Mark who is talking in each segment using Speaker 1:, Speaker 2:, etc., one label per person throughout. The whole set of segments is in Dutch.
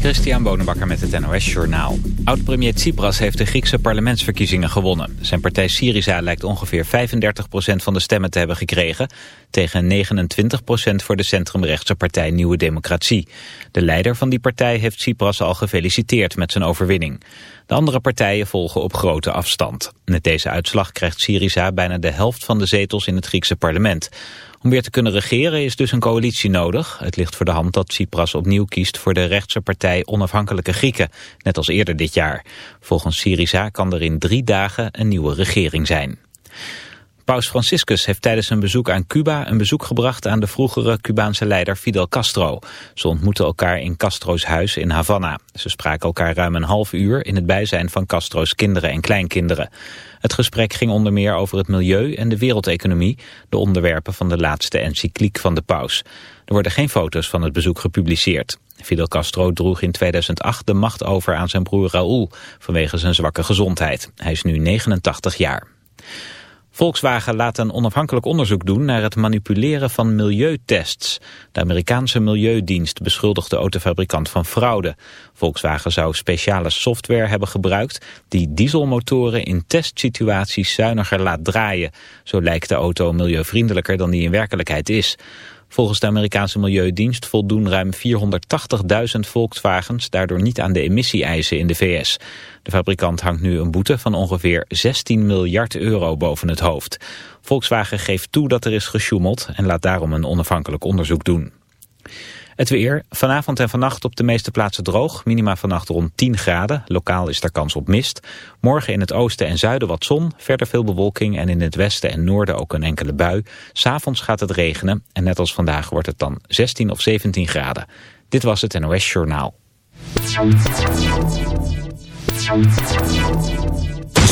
Speaker 1: Christian Bonenbakker met het NOS Journaal. Oud-premier Tsipras heeft de Griekse parlementsverkiezingen gewonnen. Zijn partij Syriza lijkt ongeveer 35% van de stemmen te hebben gekregen... tegen 29% voor de centrumrechtse partij Nieuwe Democratie. De leider van die partij heeft Tsipras al gefeliciteerd met zijn overwinning. De andere partijen volgen op grote afstand. Met deze uitslag krijgt Syriza bijna de helft van de zetels in het Griekse parlement... Om weer te kunnen regeren is dus een coalitie nodig. Het ligt voor de hand dat Tsipras opnieuw kiest voor de rechtse partij Onafhankelijke Grieken, net als eerder dit jaar. Volgens Syriza kan er in drie dagen een nieuwe regering zijn. Paus Franciscus heeft tijdens een bezoek aan Cuba een bezoek gebracht aan de vroegere Cubaanse leider Fidel Castro. Ze ontmoetten elkaar in Castro's huis in Havana. Ze spraken elkaar ruim een half uur in het bijzijn van Castro's kinderen en kleinkinderen. Het gesprek ging onder meer over het milieu en de wereldeconomie, de onderwerpen van de laatste encycliek van de paus. Er worden geen foto's van het bezoek gepubliceerd. Fidel Castro droeg in 2008 de macht over aan zijn broer Raúl vanwege zijn zwakke gezondheid. Hij is nu 89 jaar. Volkswagen laat een onafhankelijk onderzoek doen naar het manipuleren van milieutests. De Amerikaanse Milieudienst beschuldigt de autofabrikant van fraude. Volkswagen zou speciale software hebben gebruikt die dieselmotoren in testsituaties zuiniger laat draaien. Zo lijkt de auto milieuvriendelijker dan die in werkelijkheid is. Volgens de Amerikaanse Milieudienst voldoen ruim 480.000 Volkswagens daardoor niet aan de emissie-eisen in de VS. De fabrikant hangt nu een boete van ongeveer 16 miljard euro boven het hoofd. Volkswagen geeft toe dat er is gesjoemeld en laat daarom een onafhankelijk onderzoek doen. Het weer. Vanavond en vannacht op de meeste plaatsen droog. Minima vannacht rond 10 graden. Lokaal is er kans op mist. Morgen in het oosten en zuiden wat zon. Verder veel bewolking en in het westen en noorden ook een enkele bui. S'avonds gaat het regenen. En net als vandaag wordt het dan 16 of 17 graden. Dit was het NOS Journaal.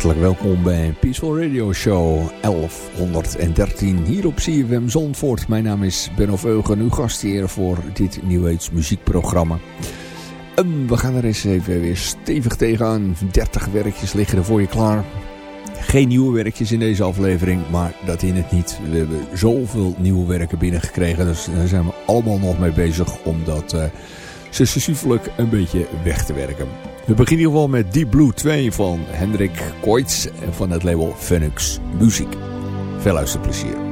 Speaker 2: Welkom bij Peaceful Radio Show 1113 hier op CFM Zondvoort. Mijn naam is Benno Veugen, uw gastheer voor dit New muziekprogramma. En we gaan er eens even weer stevig tegenaan. 30 werkjes liggen er voor je klaar. Geen nieuwe werkjes in deze aflevering, maar dat in het niet. We hebben zoveel nieuwe werken binnengekregen, dus daar zijn we allemaal nog mee bezig om dat uh, successievelijk een beetje weg te werken. We beginnen in ieder geval met Deep Blue 2 van Hendrik Koits van het label Phoenix Muziek. Veel luisterplezier.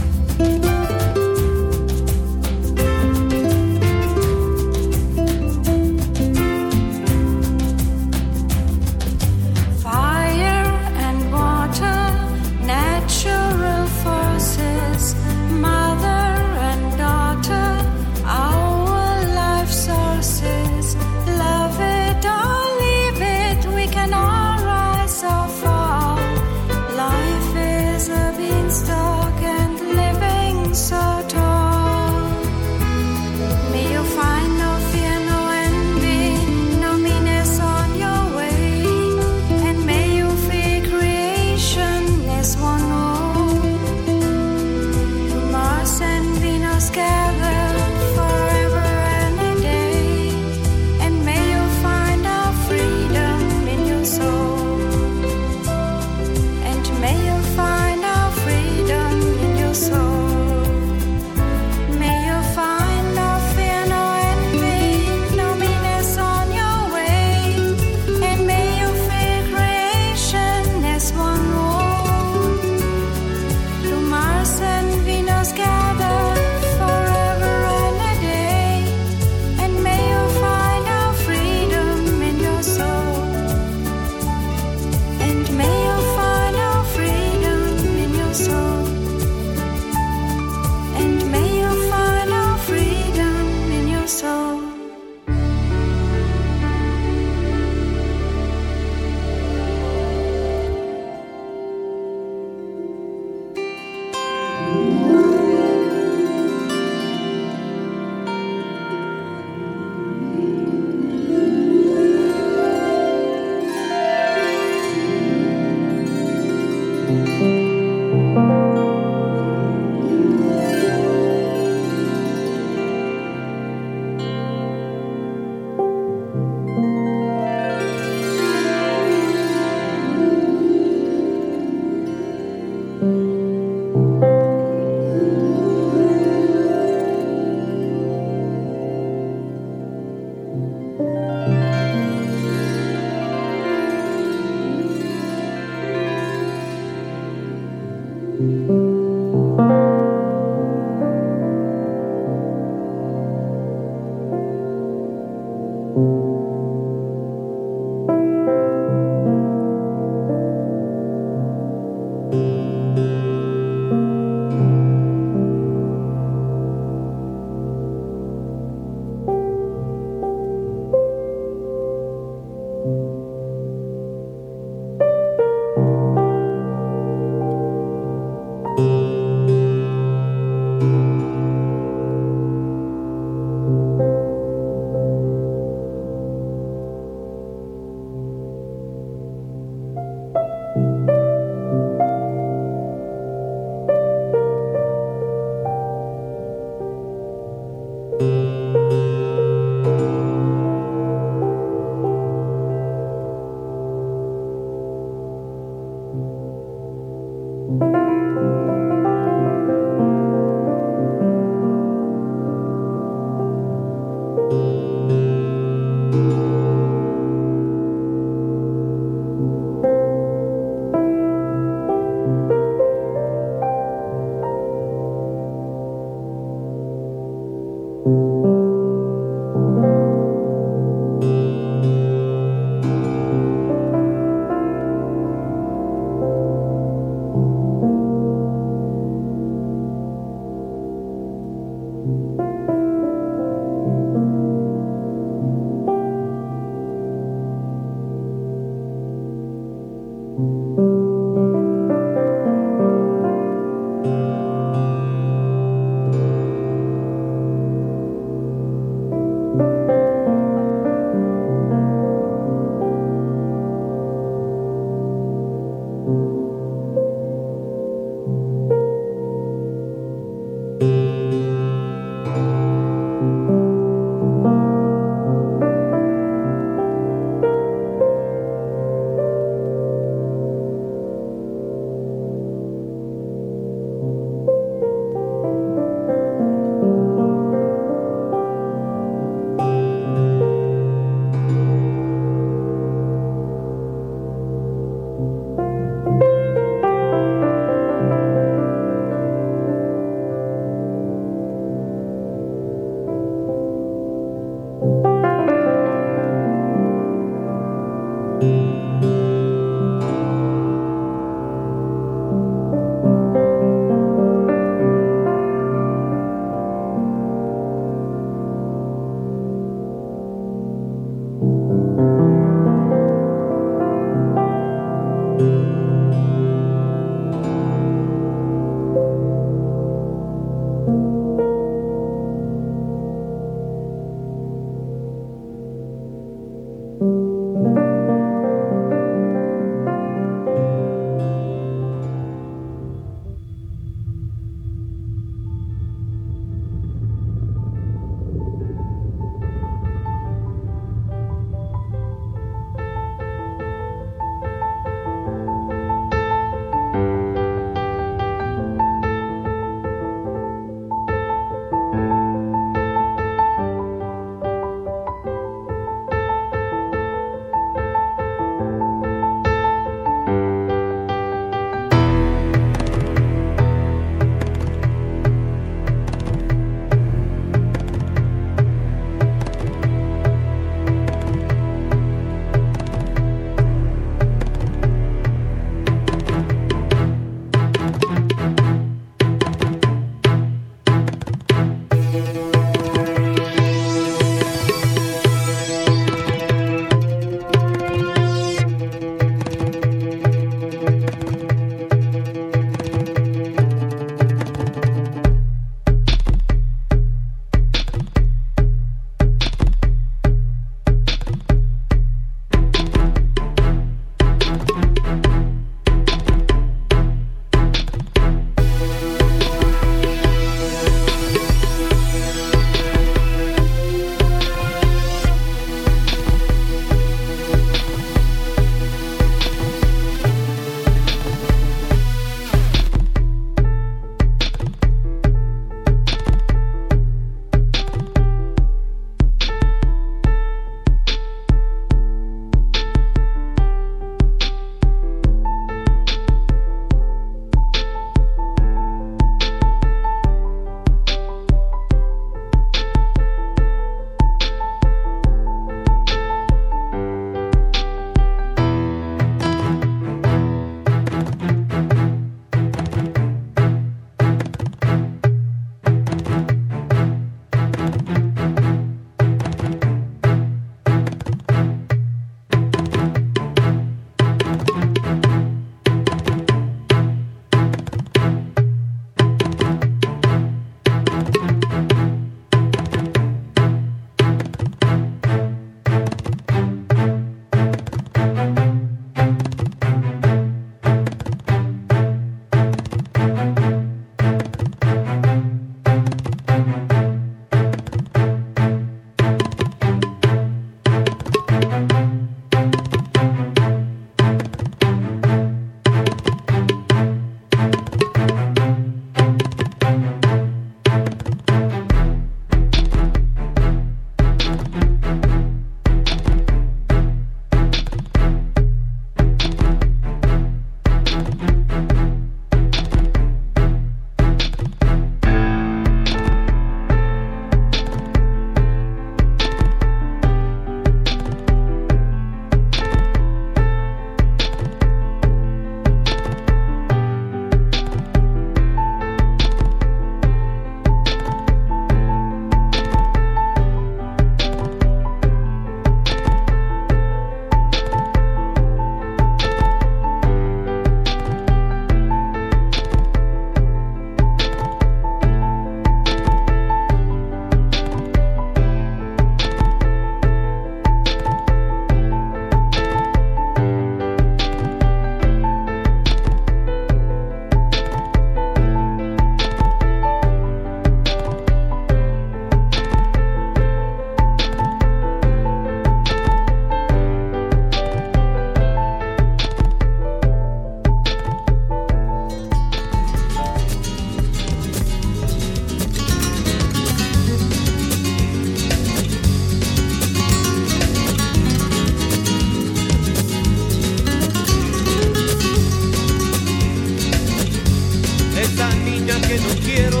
Speaker 3: niña que no quiero,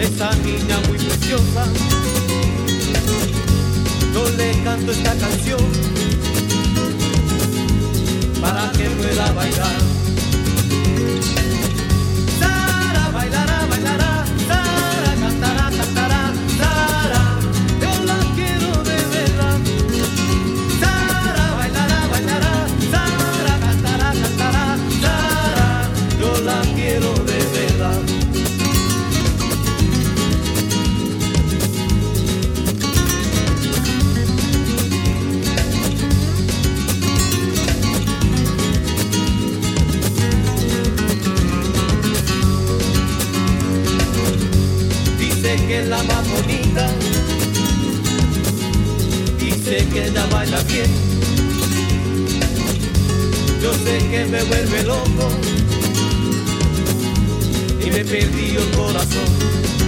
Speaker 3: esa niña muy preciosa. Yo le canto esta canción para que pueda bailar. que es la más bonita y sé que ella baila bien. Yo sé que me vuelve loco y me perdí el corazón.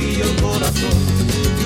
Speaker 3: y el corazón.